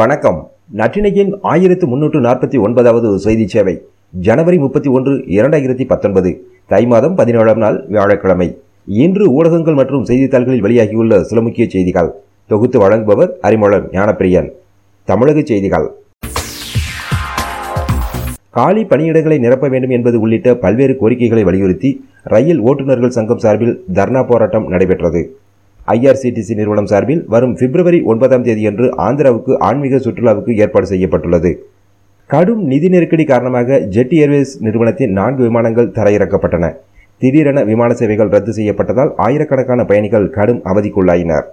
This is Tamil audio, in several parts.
வணக்கம். நற்றினையின் ஆயிரத்து முன்னூற்று நாற்பத்தி ஒன்பதாவது செய்தி சேவை ஜனவரி முப்பத்தி ஒன்று இரண்டாயிரத்தி பத்தொன்பது தை மாதம் பதினேழாம் நாள் வியாழக்கிழமை. இன்று ஊடகங்கள் மற்றும் செய்தித்தாள்களில் வெளியாகியுள்ள சில முக்கிய செய்திகள். தொகுத்து வழங்குபவர் அறிமுகம் ஞானப்பிரியன். தமிழக செய்திகள். காலி பணியிடங்களை நிரப்ப வேண்டும் என்பது உள்ளிட்ட பல்வேறு கோரிக்கைகளை வலியுறுத்தி ரயில் ஓட்டுநர்கள் சங்கம் சார்பில் தர்ணா போராட்டம் நடைபெற்றது. ஐஆர்சிடிசி நிறுவனம் சார்பில் வரும் பிப்ரவரி ஒன்பதாம் தேதியன்று ஆந்திராவுக்கு ஆன்மீக சுற்றுலாவுக்கு ஏற்பாடு செய்யப்பட்டுள்ளது. கடும் நிதி நெருக்கடி காரணமாக ஜெட் ஏர்வேஸ் நிறுவனத்தின் நான்கு விமானங்கள் தரையிறக்கப்பட்டன. திடீரென விமான சேவைகள் ரத்து செய்யப்பட்டதால் ஆயிரக்கணக்கான பயணிகள் கடும் அவதிக்குள்ளாயினர்.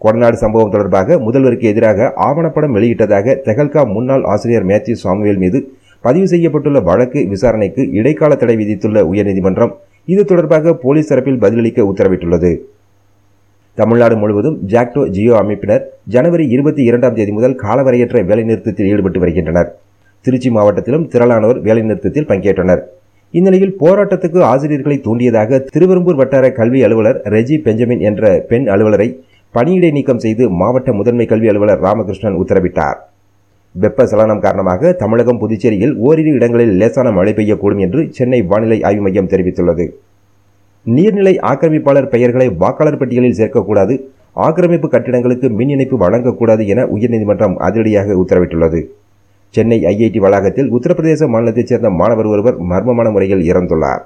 கொடநாடு சம்பவம் தொடர்பாக முதல்வருக்கு எதிராக ஆவணப்படம் வெளியிட்டதாக தெகல்கா முன்னாள் ஆசிரியர் மேத்யூ சாமுவேல் மீது பதிவு செய்யப்பட்டுள்ள வழக்கு விசாரணைக்கு இடைக்கால தடை விதித்துள்ள உயர்நீதிமன்றம் இது தொடர்பாக போலீஸ் தரப்பில் பதிலளிக்க உத்தரவிட்டுள்ளது. தமிழ்நாடு முழுவதும் ஜாக்டோ ஜியோ அமைப்பினர் ஜனவரி இருபத்தி இரண்டாம் தேதி முதல் காலவரையற்ற வேலைநிறுத்தத்தில் ஈடுபட்டு வருகின்றனர். திருச்சி மாவட்டத்திலும் திரளானோர் வேலைநிறுத்தத்தில் பங்கேற்றனர். இந்நிலையில் போராட்டத்துக்கு ஆசிரியர்களை தூண்டியதாக திருவெரும்பூர் வட்டார கல்வி அலுவலர் ரெஜி பெஞ்சமின் என்ற பெண் அலுவலரை பணியிடை நீக்கம் செய்து மாவட்ட முதன்மை கல்வி அலுவலர் ராமகிருஷ்ணன் உத்தரவிட்டார். வெப்ப சலனம் காரணமாக தமிழகம் புதுச்சேரியில் ஓரிரு இடங்களில் லேசான மழை பெய்யக்கூடும் என்று சென்னை வானிலை ஆய்வு மையம் தெரிவித்துள்ளது. நீர்நிலை ஆக்கிரமிப்பாளர் பெயர்களை வாக்காளர் பட்டியலில் சேர்க்கக்கூடாது ஆக்கிரமிப்பு கட்டிடங்களுக்கு மின் இணைப்பு வழங்கக்கூடாது என உயர்நீதிமன்றம் அதிரடியாக உத்தரவிட்டுள்ளது. சென்னை ஐஐடி வளாகத்தில் உத்தரப்பிரதேச மாநிலத்தைச் சேர்ந்த மாணவர் ஒருவர் மர்மமான முறையில் இறந்துள்ளார்.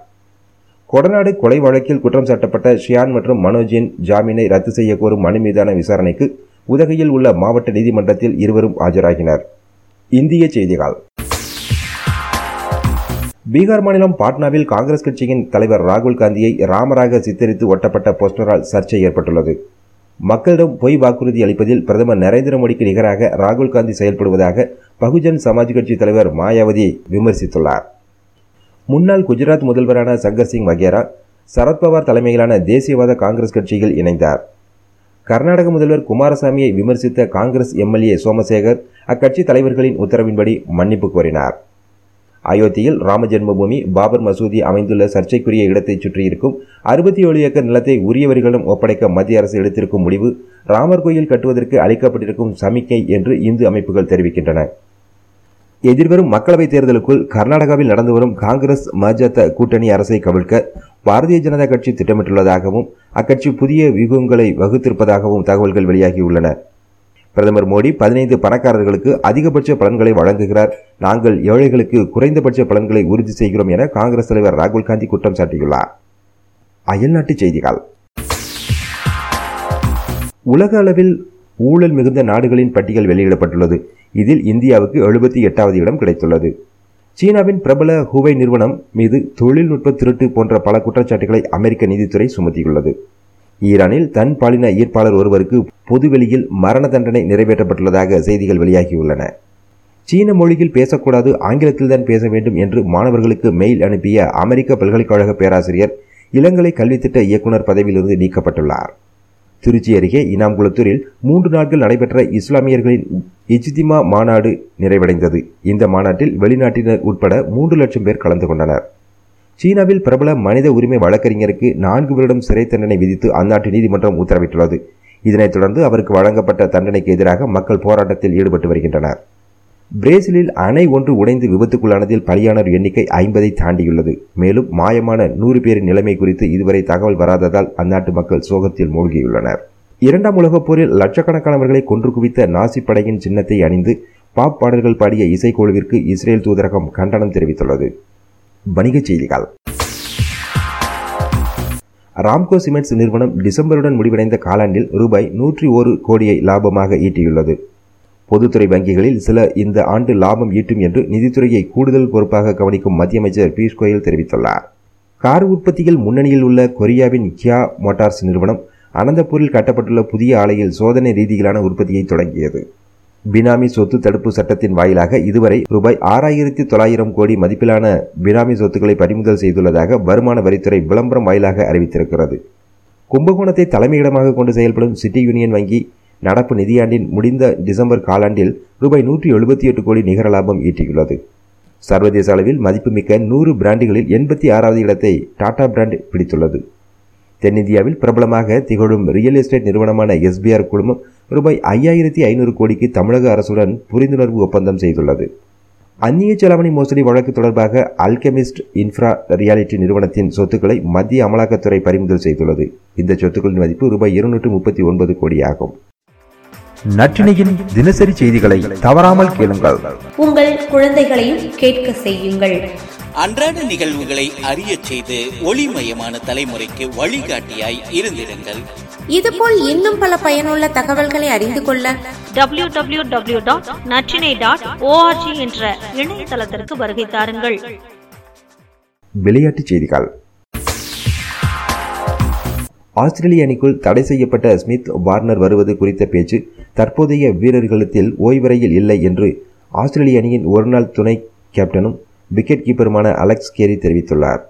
கொடநாடு கொலை வழக்கில் குற்றம் சாட்டப்பட்ட ஷியான் மற்றும் மனோஜின் ஜாமீனை ரத்து செய்ய கோரும் மனு மீதான விசாரணைக்கு உதகையில் உள்ள மாவட்ட நீதிமன்றத்தில் இருவரும் ஆஜராகினர். இந்திய செய்திகள். பீகார் மாநிலம் பாட்னாவில் காங்கிரஸ் கட்சியின் தலைவர் ராகுல் காந்தியை ராமராக சித்தரித்து ஒட்டப்பட்ட போஸ்டரால் சர்ச்சை ஏற்பட்டுள்ளது. மக்களிடம் பொய் வாக்குறுதி அளிப்பதில் பிரதமர் நரேந்திர மோடிக்கு நிகராக ராகுல் காந்தி செயல்படுவதாக பகுஜன் சமாஜ் கட்சி தலைவர் மாயாவதி விமர்சித்துள்ளார். முன்னாள் குஜராத் முதல்வரான சங்கர் சிங் வகேரா சரத்பவார் தலைமையிலான தேசியவாத காங்கிரஸ் கட்சியில் இணைந்தார். கர்நாடக முதல்வர் குமாரசாமியை விமர்சித்த காங்கிரஸ் எம்எல்ஏ சோமசேகர் அக்கட்சி தலைவர்களின் உத்தரவின்படி மன்னிப்பு கோரினார். அயோத்தியில் ராம ஜென்மபூமி பாபர் மசூதி அமைந்துள்ள சர்ச்சைக்குரிய இடத்தை சுற்றியிருக்கும் அறுபத்தி ஏழு ஏக்கர் நிலத்தை உரியவர்களிடம் ஒப்படைக்க மத்திய அரசு எடுத்திருக்கும் முடிவு ராமர் கோயில் கட்டுவதற்கு அளிக்கப்பட்டிருக்கும் சமிக்கை என்று இந்து அமைப்புகள் தெரிவிக்கின்றன. எதிர்வரும் மக்களவைத் தேர்தலுக்குள் கர்நாடகாவில் நடந்து வரும் காங்கிரஸ் மஜத கூட்டணி அரசை கவிழ்க்க பாரதிய ஜனதா கட்சி திட்டமிட்டுள்ளதாகவும் அக்கட்சி புதிய வியூகங்களை வகுத்திருப்பதாகவும் தகவல்கள் வெளியாகியுள்ளன. பிரதமர் மோடி பதினைந்து பணக்காரர்களுக்கு அதிகபட்ச பலன்களை வழங்குகிறார். நாங்கள் ஏழைகளுக்கு குறைந்தபட்ச பலன்களை உறுதி செய்கிறோம் என காங்கிரஸ் தலைவர் ராகுல் காந்தி குற்றம் சாட்டியுள்ளார். அயல்நாட்டு செய்திகள். உலக அளவில் ஊழல் மிகுந்த நாடுகளின் பட்டியல் வெளியிடப்பட்டுள்ளது. இதில் இந்தியாவுக்கு எழுபத்தி எட்டாவது இடம் கிடைத்துள்ளது. சீனாவின் பிரபல ஹுவை நிறுவனம் மீது தொழில்நுட்ப திருட்டு போன்ற பல குற்றச்சாட்டுகளை அமெரிக்க நீதித்துறை சுமத்தியுள்ளது. ஈரானில் தன் பாலின ஈர்ப்பாளர் ஒருவருக்கு பொதுவெளியில் மரண தண்டனை நிறைவேற்றப்பட்டுள்ளதாக செய்திகள் வெளியாகியுள்ளன. சீன மொழியில் பேசக்கூடாது ஆங்கிலத்தில்தான் பேச வேண்டும் என்று மாணவர்களுக்கு மெயில் அனுப்பிய அமெரிக்க பல்கலைக்கழக பேராசிரியர் இளங்கலை கல்வித்திட்ட இயக்குநர் பதவியிலிருந்து நீக்கப்பட்டுள்ளார். திருச்சி அருகே இனாம்குளத்தூரில் மூன்று நாட்கள் நடைபெற்ற இஸ்லாமியர்களின் இஜ்திமா மாநாடு நிறைவடைந்தது. இந்த மாநாட்டில் வெளிநாட்டினர் உட்பட மூன்று லட்சம் பேர் கலந்து கொண்டனர். சீனாவில் பிரபல மனித உரிமை வழக்கறிஞருக்கு நான்கு வருடம் சிறை தண்டனை விதித்து அந்நாட்டு நீதிமன்றம் உத்தரவிட்டுள்ளது. இதனைத் தொடர்ந்து அவருக்கு வழங்கப்பட்ட தண்டனைக்கு எதிராக மக்கள் போராட்டத்தில் ஈடுபட்டு வருகின்றனர். பிரேசிலில் அணை ஒன்று உடைந்து விபத்துக்குள்ளானதில் பலியானோர் எண்ணிக்கை ஐம்பதை தாண்டியுள்ளது. மேலும் மாயமான நூறு பேரின் நிலைமை குறித்து இதுவரை தகவல் வராததால் அந்நாட்டு மக்கள் சோகத்தில் மூழ்கியுள்ளனர். இரண்டாம் உலகப் போரில் லட்சக்கணக்கானவர்களை கொன்று குவித்த நாசி படையின் சின்னத்தை அணிந்து பாப் பாடல்கள் பாடிய இசைக்குழுவிற்கு இஸ்ரேல் தூதரகம் கண்டனம் தெரிவித்துள்ளது. வணிகச் செய்திகள். ராம்கோ சிமெண்ட்ஸ் நிறுவனம் டிசம்பருடன் முடிவடைந்த காலாண்டில் ரூபாய் நூற்றி ஒரு கோடியை லாபமாக ஈட்டியுள்ளது. பொதுத்துறை வங்கிகளில் சில இந்த ஆண்டு லாபம் ஈட்டும் என்று நிதித்துறையை கூடுதல் பொறுப்பாக கவனிக்கும் மத்திய அமைச்சர் பியூஷ் கோயல் தெரிவித்துள்ளார். கார் உற்பத்தியில் முன்னணியில் உள்ள கொரியாவின் கியா மோட்டார்ஸ் நிறுவனம் அனந்தபூரில் கட்டப்பட்டுள்ள புதிய ஆலையில் சோதனை ரீதியிலான உற்பத்தியை தொடங்கியது. பினாமி சொத்து தடுப்பு சட்டத்தின் வாயிலாக இதுவரை ரூபாய் ஆறாயிரத்தி தொள்ளாயிரம் கோடி மதிப்பிலான பினாமி சொத்துக்களை பறிமுதல் செய்துள்ளதாக வருமான வரித்துறை விளம்பரம் வாயிலாக அறிவித்திருக்கிறது. கும்பகோணத்தை தலைமையிடமாக கொண்டு செயல்படும் சிட்டி யூனியன் வங்கி நடப்பு நிதியாண்டின் முடிந்த டிசம்பர் காலாண்டில் ரூபாய் நூற்றி எழுபத்தி எட்டு கோடி நிகர லாபம் ஈட்டியுள்ளது. சர்வதேச அளவில் மதிப்புமிக்க நூறு பிராண்டுகளில் எண்பத்தி ஆறாவது இடத்தை டாடா பிராண்ட் பிடித்துள்ளது. தென்னிந்தியாவில் பிரபலமாக திகழும் ரியல் எஸ்டேட் நிறுவனமான எஸ்பிஆர் குழுமம் ரூபாய் ஐயாயிரத்தி ஐநூறு கோடிக்கு தமிழக அரசுடன் புரிந்துணர்வு ஒப்பந்தம் செய்துள்ளது. அந்நிய செலாவணி மோசடி வழக்கு தொடர்பாக அல்கெமிஸ்ட் இன்ஃப்ரா ரியாலிட்டி நிறுவனத்தின் சொத்துக்களை மத்திய அமலாக்கத்துறை பறிமுதல் செய்துள்ளது. இந்த சொத்துக்களின் மதிப்பு ரூபாய் இருநூற்று முப்பத்தி ஒன்பது கோடி ஆகும் நற்றினையின் தினசரி செய்திகளை தவறாமல் கேளுங்கள். உங்கள் குழந்தைகளையும் கேட்க செய்யுங்கள். அன்றாட நிகழ்வுகளை அறிய செய்து ஒளிமயமான தலைமுறைக்கு வழிகாட்டியாய் இருந்திருங்கள். இதுபோல் இன்னும் பல பயனுள்ள தகவல்களை அறிந்து கொள்ள W W W dot dot O R G என்ற இணையதளத்திற்கு வருகை தாருங்கள். விளையாட்டுச் செய்திகள். ஆஸ்திரேலிய அணிக்குள் தடை செய்யப்பட்ட ஸ்மித் வார்னர் வருவது குறித்த பேச்சு தற்போதைய வீரர்களிடத்தில் ஓய்வறையில் இல்லை என்று ஆஸ்திரேலிய அணியின் ஒருநாள் துணை கேப்டனும் விக்கெட் கீப்பருமான அலெக்ஸ் கேரி தெரிவித்துள்ளார்.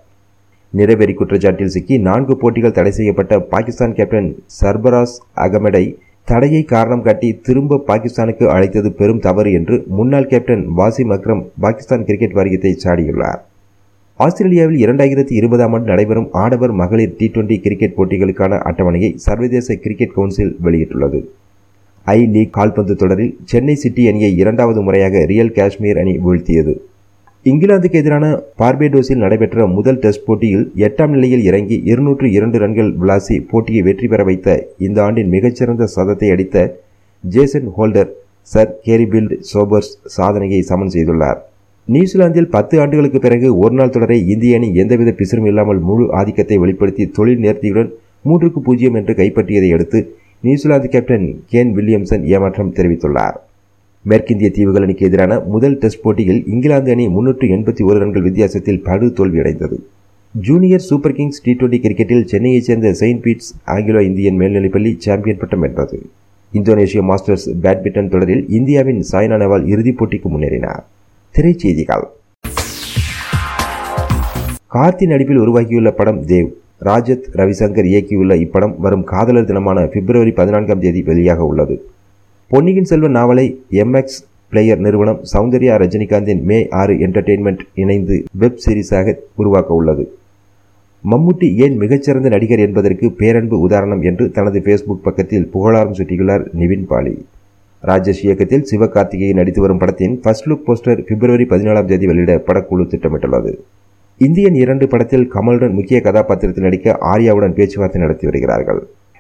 நிறைவேறி குற்றச்சாட்டில் சிக்கி நான்கு போட்டிகள் தடை செய்யப்பட்ட பாகிஸ்தான் கேப்டன் சர்பராஸ் அகமடை தடையை காரணம் காட்டி திரும்ப பாகிஸ்தானுக்கு அழைத்தது பெரும் தவறு என்று முன்னாள் கேப்டன் வாசிம் அக்ரம் பாகிஸ்தான் கிரிக்கெட் வாரியத்தை சாடியுள்ளார். ஆஸ்திரேலியாவில் இரண்டாயிரத்தி இருபதாம் ஆண்டு நடைபெறும் ஆடவர் மகளிர் டி டுவெண்டி கிரிக்கெட் போட்டிகளுக்கான அட்டவணையை சர்வதேச கிரிக்கெட் கவுன்சில் வெளியிட்டுள்ளது. ஐ லீக் கால்பந்து தொடரில் சென்னை சிட்டி அணியை இரண்டாவது முறையாக ரியல் காஷ்மீர் அணி வீழ்த்தியது. இங்கிலாந்துக்கு எதிரான பார்பேடோஸில் நடைபெற்ற முதல் டெஸ்ட் போட்டியில் எட்டாம் நிலையில் இறங்கி இருநூற்று இரண்டு ரன்கள் விளாசி போட்டியை வெற்றி பெற வைத்த இந்த ஆண்டின் மிகச்சிறந்த சதத்தை அடித்த Jason Holder sir Garfield Sobers சாதனையை சமன் செய்துள்ளார். நியூசிலாந்தில் பத்து ஆண்டுகளுக்கு பிறகு ஒருநாள் தொடரை இந்திய அணி எந்தவித பிசிறும் இல்லாமல் முழு ஆதிக்கத்தை வெளிப்படுத்தி தொழில் நேர்த்தியுடன் மூன்றுக்கு பூஜ்ஜியம் என்று கைப்பற்றியதை அடுத்து நியூசிலாந்து கேப்டன் கேன் வில்லியம்சன் ஏமாற்றம் தெரிவித்துள்ளார். மேற்கிந்திய தீவுகள் அணிக்கு எதிரான முதல் டெஸ்ட் போட்டியில் இங்கிலாந்து அணி முன்னூற்று எண்பத்தி ஒரு ரன்கள் வித்தியாசத்தில் படு தோல்வியடைந்தது. Junior super kings T twenty கிரிக்கெட்டில் சென்னையைச் சேர்ந்த செயின்ட் பீட்ஸ் ஆங்கிலோ இந்தியன் மேல்நிலைப்பள்ளி சாம்பியன் பட்டம் வென்றது. இந்தோனேஷிய மாஸ்டர்ஸ் பேட்மிண்டன் தொடரில் இந்தியாவின் சாய்னா நேவால் இறுதிப் போட்டிக்கு முன்னேறினார். திரைச்செய்திகள். கார்த்தி நடிப்பில் உருவாகியுள்ள படம் தேவ். ராஜத் ரவிசங்கர் இயக்கியுள்ள இப்படம் வரும் காதலர் தினமான பிப்ரவரி பதினான்காம் தேதி வெளியாக உள்ளது. பொன்னியின் செல்வன் நாவலை எம்எக்ஸ் பிளேயர் நிறுவனம் சௌந்தர்யா ரஜினிகாந்தின் மே ஆறு என்டர்டெயின்மெண்ட் இணைந்து வெப் சீரிஸாக உருவாக்க உள்ளது. மம்முட்டி ஏன் மிகச்சிறந்த நடிகர் என்பதற்கு பேரன்பு உதாரணம் என்று தனது ஃபேஸ்புக் பக்கத்தில் புகழாரம் சுட்டியுள்ளார் நிவின் பாலி. ராஜேஷ் இயக்கத்தில் சிவகார்த்திகேயன் நடித்து வரும் படத்தின் ஃபர்ஸ்ட் லுக் போஸ்டர் பிப்ரவரி பதினாலாம் தேதி வெளியிட படக்குழு திட்டமிட்டுள்ளது. இந்தியன் இரண்டு படத்தில் கமலுடன் முக்கிய கதாபாத்திரத்தில் நடிக்க ஆர்யாவுடன் பேச்சுவார்த்தை நடத்தி வருகிறார்கள்.